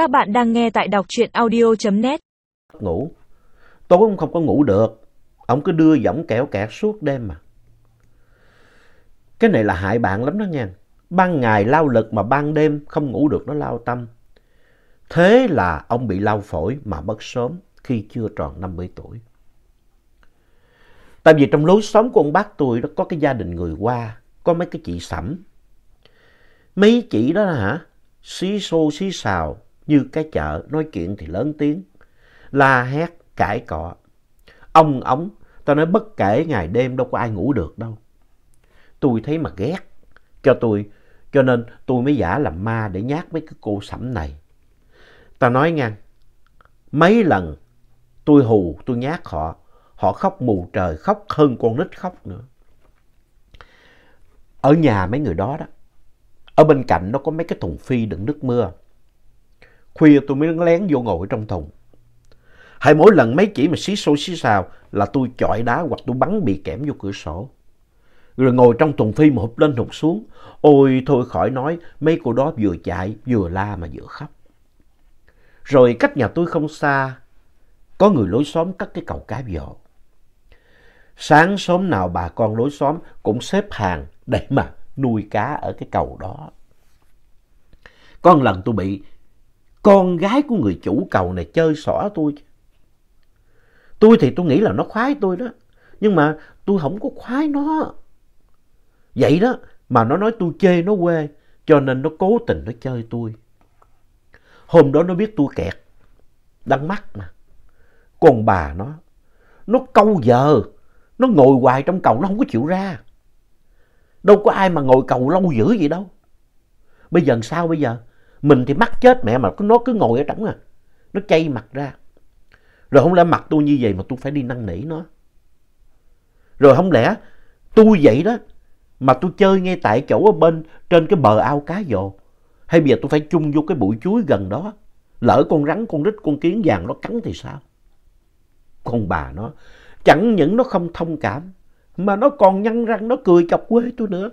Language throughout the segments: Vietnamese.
Các bạn đang nghe tại đọc truyện audio.net. Ngủ. Tối ông không có ngủ được. Ông cứ đưa giọng kẹo kẹt suốt đêm mà. Cái này là hại bạn lắm đó nha. Ban ngày lao lực mà ban đêm không ngủ được nó lao tâm. Thế là ông bị lao phổi mà mất sớm khi chưa tròn 50 tuổi. Tại vì trong lối xóm của ông bác tôi đó có cái gia đình người qua có mấy cái chị sẩm. Mấy chị đó hả, xí xô xí xào như cái chợ, nói chuyện thì lớn tiếng, la hét, cãi cọ. Ông ống, tao nói bất kể ngày đêm đâu có ai ngủ được đâu. Tôi thấy mà ghét, cho tôi, cho nên tôi mới giả làm ma để nhát mấy cái cô sẩm này. Tao nói ngang, mấy lần tôi hù, tôi nhát họ, họ khóc mù trời, khóc hơn con nít khóc nữa. Ở nhà mấy người đó đó, ở bên cạnh nó có mấy cái thùng phi đựng nước mưa. Khuya tôi mới lén vô ngồi trong thùng. Hay mỗi lần mấy chỉ mà xí xô xí xào là tôi chọi đá hoặc tôi bắn bị kẽm vô cửa sổ. Rồi ngồi trong thùng phi mà hụp lên hụp xuống. Ôi thôi khỏi nói, mấy cô đó vừa chạy, vừa la mà vừa khóc. Rồi cách nhà tôi không xa, có người lối xóm cắt cái cầu cá vò. Sáng sớm nào bà con lối xóm cũng xếp hàng để mà nuôi cá ở cái cầu đó. Có một lần tôi bị con gái của người chủ cầu này chơi xỏ tôi. Tôi thì tôi nghĩ là nó khoái tôi đó. Nhưng mà tôi không có khoái nó. Vậy đó mà nó nói tôi chê nó quê cho nên nó cố tình nó chơi tôi. Hôm đó nó biết tôi kẹt. Đắng mắt mà. Còn bà nó, nó câu giờ, nó ngồi hoài trong cầu nó không có chịu ra. Đâu có ai mà ngồi cầu lâu dữ vậy đâu. Bây giờ sao bây giờ? Mình thì mắc chết mẹ mà nó cứ ngồi ở trống à. Nó chay mặt ra. Rồi không lẽ mặt tôi như vậy mà tôi phải đi năn nỉ nó. Rồi không lẽ tôi vậy đó mà tôi chơi ngay tại chỗ ở bên trên cái bờ ao cá dồ. Hay bây giờ tôi phải chung vô cái bụi chuối gần đó. Lỡ con rắn, con rít, con kiến vàng nó cắn thì sao? Con bà nó chẳng những nó không thông cảm mà nó còn nhăn răng nó cười chọc quê tôi nữa.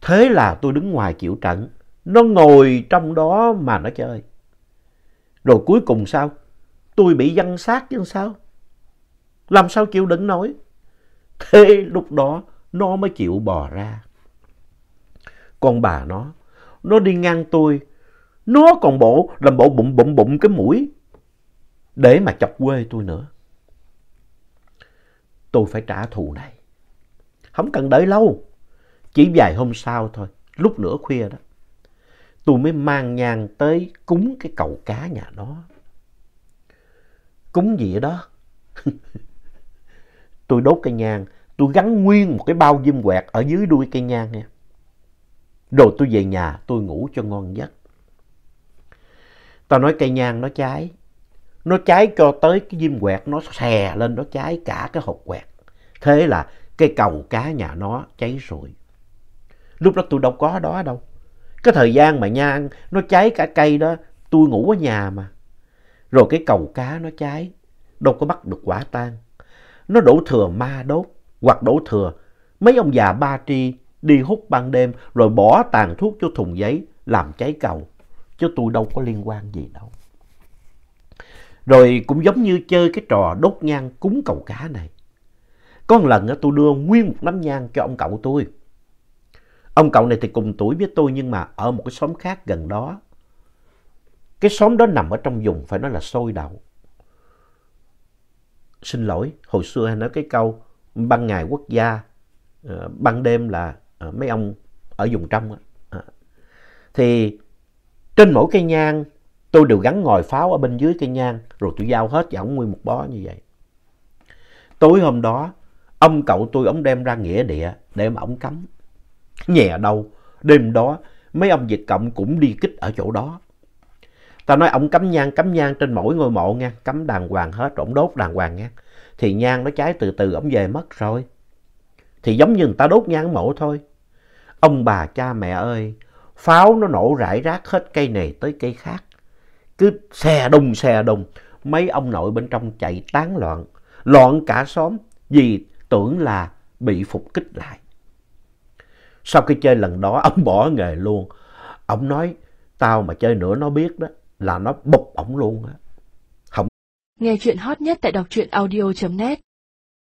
Thế là tôi đứng ngoài chịu trận. Nó ngồi trong đó mà nó chơi. Rồi cuối cùng sao? Tôi bị văn sát chứ sao? Làm sao chịu đựng nổi? Thế lúc đó nó mới chịu bò ra. Con bà nó, nó đi ngang tôi. Nó còn bộ làm bộ bụng bụng bụng cái mũi để mà chọc quê tôi nữa. Tôi phải trả thù này. Không cần đợi lâu. Chỉ vài hôm sau thôi, lúc nửa khuya đó. Tôi mới mang nhang tới cúng cái cầu cá nhà nó. Cúng gì đó? tôi đốt cây nhang, tôi gắn nguyên một cái bao diêm quẹt ở dưới đuôi cây nhang nha. Rồi tôi về nhà tôi ngủ cho ngon giấc. Tao nói cây nhang nó cháy. Nó cháy cho tới cái diêm quẹt nó xè lên nó cháy cả cái hộp quẹt. Thế là cái cầu cá nhà nó cháy rồi. Lúc đó tôi đâu có đó đâu. Cái thời gian mà nhang nó cháy cả cây đó, tôi ngủ ở nhà mà. Rồi cái cầu cá nó cháy, đâu có bắt được quả tang. Nó đổ thừa ma đốt, hoặc đổ thừa mấy ông già ba tri đi hút ban đêm rồi bỏ tàn thuốc cho thùng giấy làm cháy cầu. Chứ tôi đâu có liên quan gì đâu. Rồi cũng giống như chơi cái trò đốt nhang cúng cầu cá này. Có một lần tôi đưa nguyên một nắm nhang cho ông cậu tôi. Ông cậu này thì cùng tuổi với tôi nhưng mà ở một cái xóm khác gần đó. Cái xóm đó nằm ở trong vùng phải nói là sôi đậu. Xin lỗi, hồi xưa hay nói cái câu ban ngày quốc gia, ờ, ban đêm là ờ, mấy ông ở vùng trong. Ờ. Thì trên mỗi cây nhang tôi đều gắn ngòi pháo ở bên dưới cây nhang rồi tôi giao hết cho ông nguyên một bó như vậy. Tối hôm đó, ông cậu tôi ông đem ra nghĩa địa để mà ông cắm. Nhẹ đâu, đêm đó mấy ông Việt Cộng cũng đi kích ở chỗ đó. ta nói ông cắm nhang, cắm nhang trên mỗi ngôi mộ nha, cắm đàng hoàng hết, rồi ông đốt đàng hoàng nha. Thì nhang nó cháy từ từ ông về mất rồi. Thì giống như người ta đốt nhang mộ thôi. Ông bà cha mẹ ơi, pháo nó nổ rải rác hết cây này tới cây khác. Cứ xe đùng xe đùng, mấy ông nội bên trong chạy tán loạn, loạn cả xóm vì tưởng là bị phục kích lại. Sau khi chơi lần đó, ông bỏ nghề luôn. Ông nói, Tao mà chơi nữa nó biết đó là nó bục ổng luôn á. không Nghe chuyện hot nhất tại đọc truyện audio.net